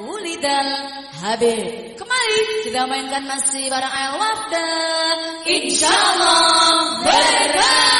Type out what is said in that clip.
Ulidal Habib. Kembali kita mainkan masih bareng Al Wafda. Insyaallah berat.